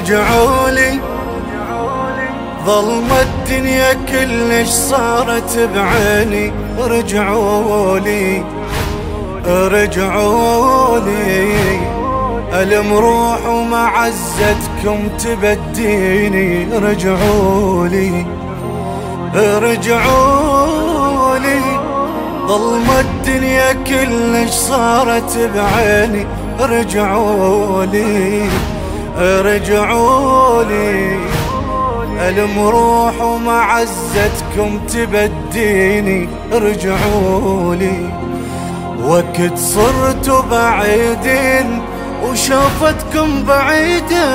رجعوا لي ظلمة الدنيا كلش صارت بعيني. رجعوا لي رجعوا لي. ألم روح ومعزتكم تبديني. رجعوا لي رجعوا لي. ظلمة الدنيا كلش صارت بعيني. رجعوا لي رجعوا لي. ألم روح ومعزتكم تبديني رجعوا لي. وقت صرت بعيدين وشوفتكم بعيدة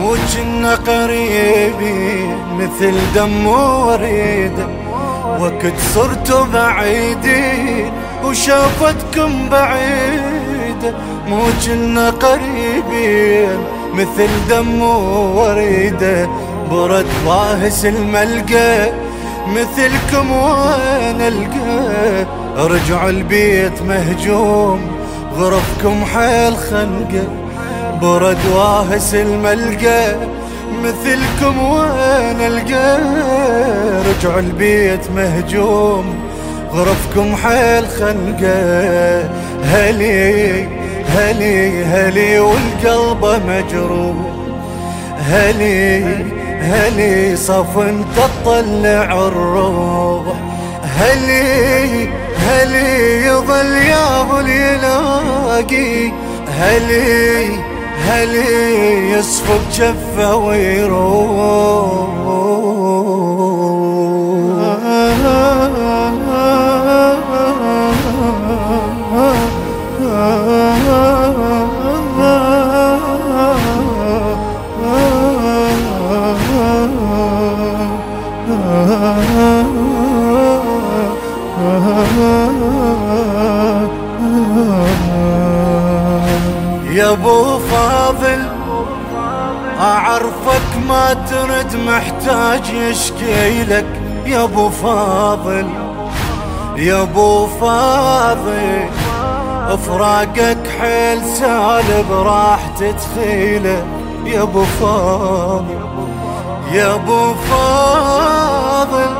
مو كنا قريبين مثل دم وريدة وقت صرت بعيدين وشوفتكم بعيدة مو كنا قريبين مثل دم وريدة برد واهس الملقى مثلكم وين ألقى؟ ارجعوا البيت مهجوم غرفكم حيل خنقة. برد واهس الملقى مثلكم وين ألقى؟ رجعوا البيت مهجوم غرفكم حيل خنقة. هلي هلي هلي والقلب مجروح. هلي هلي صف انت تطلع الروح هلي هلي يظل يا يلاقي هلي هلي يصفق جفه ويروح أبو فاضل أعرفك ما ترد محتاج يشكي لك يا أبو فاضل. يا أبو فاضل أفراقك حيل سالب راح تدخيله يا أبو فاضل. يا أبو فاضل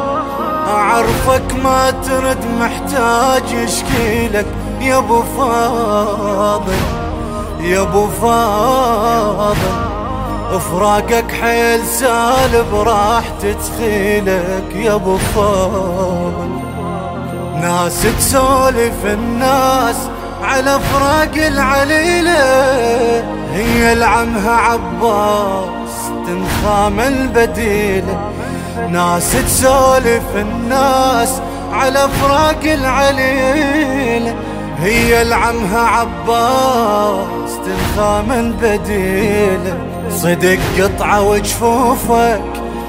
أعرفك ما ترد محتاج يشكي لك يا أبو فاضل. يا ابو فاضل افراقك حيل سالب راح تدخيلك يا ابو فاضل. ناس تسولف الناس على فراق العليلة هي لعمها عباس تنخام البديلة ناس تسولف الناس على فراق العليلة هي لعمها عباس تنخام البديلة صدق قطعة وجفوفك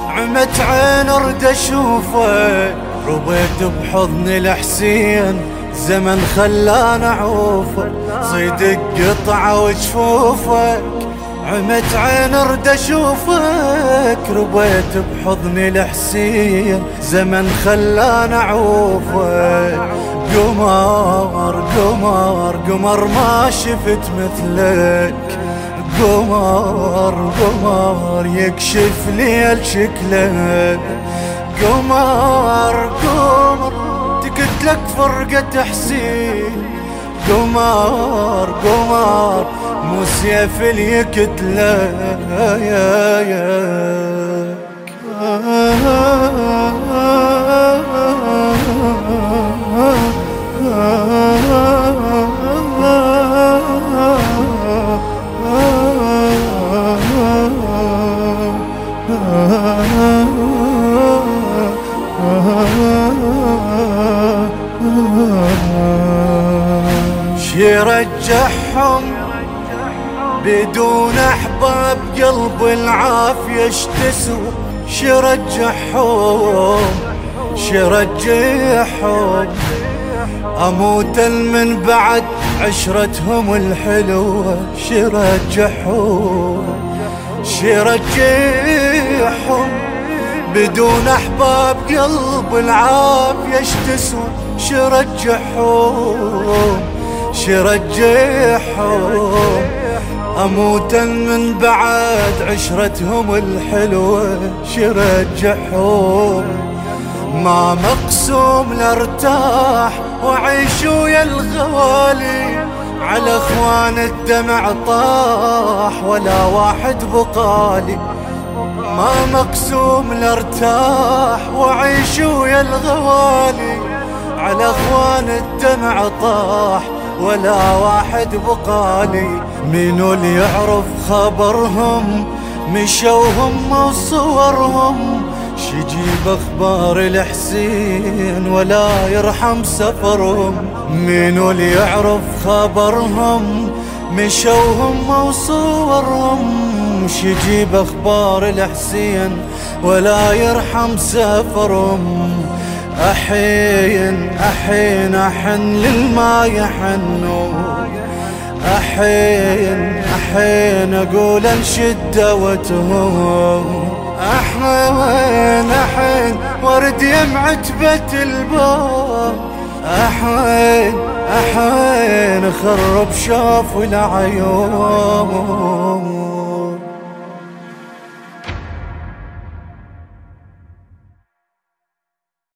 عمت عين أرد أشوفك. ربيت بحضن الحسين زمن خلانا عوفك صدق قطعة وجفوفك عمت عين أرد أشوفك. ربيت بحضن الحسين زمن خلانا عوفك قمر قمر قمر ما شفت مثلك. قمر قمر يكشف لي شكلك. قمر قمر تقتلك فرقة حسين قمر قمر مو سيف اللي يقتلك يا يا رجعهم بدون احباب قلب العافية اشتسوا شي رجعهم شرجعهم أموت من بعد عشرتهم الحلوة شرجعهم شرجعهم بدون أحباب قلب العافية اشتسون شرجعهم شرجعهم اموتا من بعد عشرتهم الحلوة. شرجعهم ما مقسوم لارتاح وعيش ويا الغوالي. على إخوان الدمع طاح ولا واحد بقالي. ما مقسوم لارتاح وعيش ويا الغوالي. على إخوان الدمع طاح ولا واحد بقالي منو اللي يعرف خبرهم مشوهم وصورهم. شجيب أخبار الحسين ولا يرحم سفرهم. منو اللي يعرف خبرهم مشوهم وصورهم. شجيب أخبار الحسين ولا يرحم سفرهم. أحين أحين أحن للما يحنوا أحين أحين أقول أنشد دوتهم أحين أحين ورد يم عتبة الباب أحين أحين خرب شاف العيون.